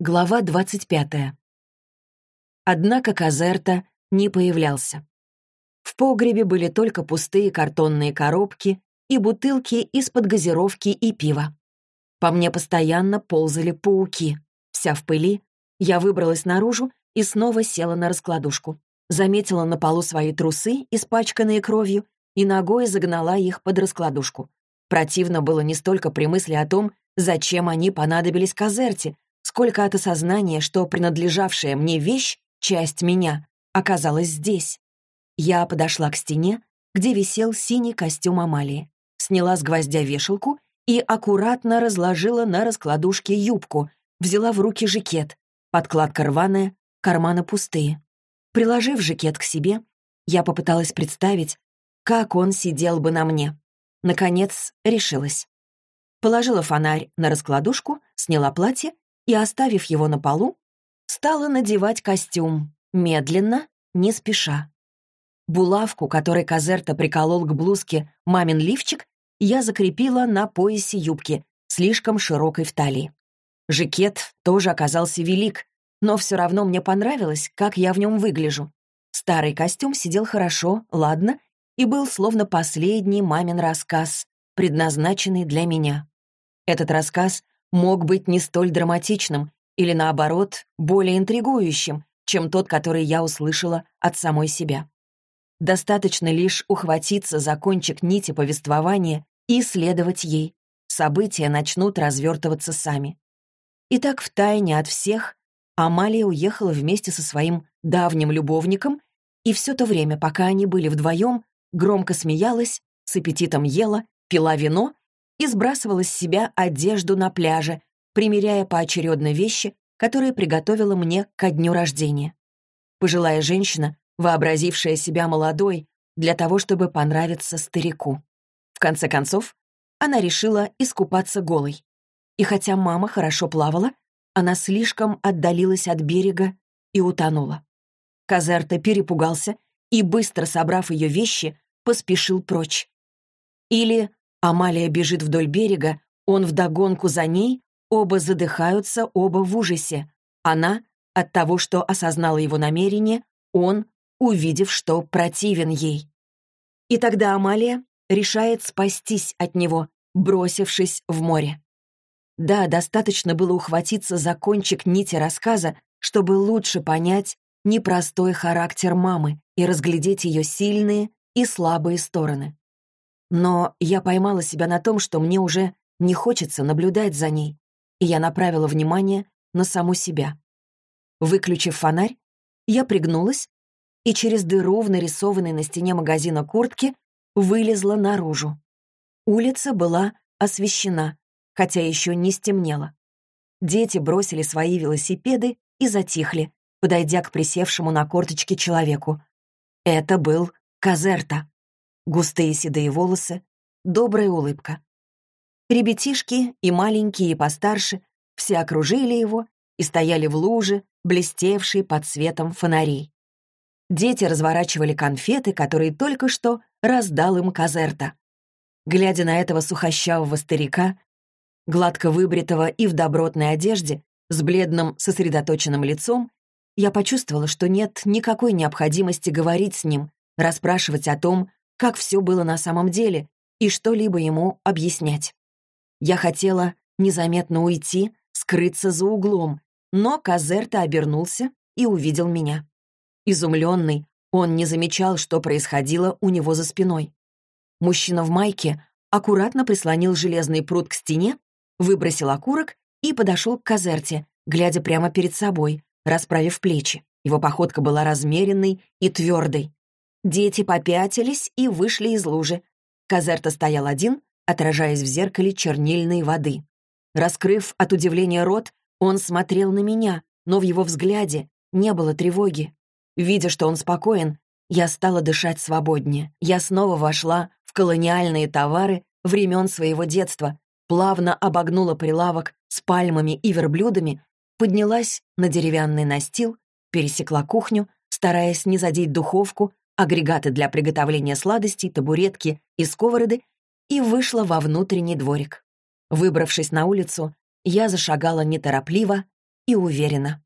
Глава 25. Однако Казерта не появлялся. В погребе были только пустые картонные коробки и бутылки из-под газировки и пива. По мне постоянно ползали пауки. Вся в пыли, я выбралась наружу и снова села на раскладушку. Заметила на полу свои трусы, испачканные кровью, и ногой загнала их под раскладушку. Противно было не столько при мысли о том, зачем они понадобились Казерте, сколько от осознания, что принадлежавшая мне вещь, часть меня, оказалась здесь. Я подошла к стене, где висел синий костюм Амалии, сняла с гвоздя вешалку и аккуратно разложила на раскладушке юбку, взяла в руки жакет, подкладка рваная, карманы пустые. Приложив жакет к себе, я попыталась представить, как он сидел бы на мне. Наконец, решилась. Положила фонарь на раскладушку, сняла платье и, оставив его на полу, стала надевать костюм, медленно, не спеша. Булавку, которой Казерта приколол к блузке мамин лифчик, я закрепила на поясе юбки, слишком широкой в талии. Жакет тоже оказался велик, но все равно мне понравилось, как я в нем выгляжу. Старый костюм сидел хорошо, ладно, и был словно последний мамин рассказ, предназначенный для меня. Этот рассказ мог быть не столь драматичным или, наоборот, более интригующим, чем тот, который я услышала от самой себя. Достаточно лишь ухватиться за кончик нити повествования и следовать ей. События начнут развертываться сами. Итак, втайне от всех Амалия уехала вместе со своим давним любовником, и все то время, пока они были вдвоем, громко смеялась, с аппетитом ела, пила вино и сбрасывала с себя одежду на пляже, примеряя поочередно вещи, которые приготовила мне ко дню рождения. Пожилая женщина, вообразившая себя молодой, для того, чтобы понравиться старику. В конце концов, она решила искупаться голой. И хотя мама хорошо плавала, она слишком отдалилась от берега и утонула. Казерта перепугался и, быстро собрав ее вещи, поспешил прочь. Или Амалия бежит вдоль берега, он вдогонку за ней, оба задыхаются, оба в ужасе. Она от того, что осознала его намерение, он, увидев, что противен ей. И тогда Амалия решает спастись от него, бросившись в море. Да, достаточно было ухватиться за кончик нити рассказа, чтобы лучше понять непростой характер мамы и разглядеть ее сильные и слабые стороны. Но я поймала себя на том, что мне уже не хочется наблюдать за ней, и я направила внимание на саму себя. Выключив фонарь, я пригнулась и через дыру в нарисованной на стене магазина куртки вылезла наружу. Улица была освещена, хотя еще не стемнело. Дети бросили свои велосипеды и затихли, подойдя к присевшему на корточке человеку. Это был Казерта густые седые волосы, добрая улыбка. Ребятишки, и маленькие, и постарше, все окружили его и стояли в луже, блестевшей под светом фонарей. Дети разворачивали конфеты, которые только что раздал им Казерта. Глядя на этого сухощавого старика, гладко выбритого и в добротной одежде, с бледным сосредоточенным лицом, я почувствовала, что нет никакой необходимости говорить с ним, расспрашивать о том, как все было на самом деле, и что-либо ему объяснять. Я хотела незаметно уйти, скрыться за углом, но Казерта обернулся и увидел меня. Изумленный, он не замечал, что происходило у него за спиной. Мужчина в майке аккуратно прислонил железный пруд к стене, выбросил окурок и подошел к Казерте, глядя прямо перед собой, расправив плечи. Его походка была размеренной и твердой. Дети попятились и вышли из лужи. Казерта стоял один, отражаясь в зеркале чернильной воды. Раскрыв от удивления рот, он смотрел на меня, но в его взгляде не было тревоги. Видя, что он спокоен, я стала дышать свободнее. Я снова вошла в колониальные товары времен своего детства, плавно обогнула прилавок с пальмами и верблюдами, поднялась на деревянный настил, пересекла кухню, стараясь не задеть духовку, агрегаты для приготовления сладостей, табуретки и сковороды и вышла во внутренний дворик. Выбравшись на улицу, я зашагала неторопливо и уверенно.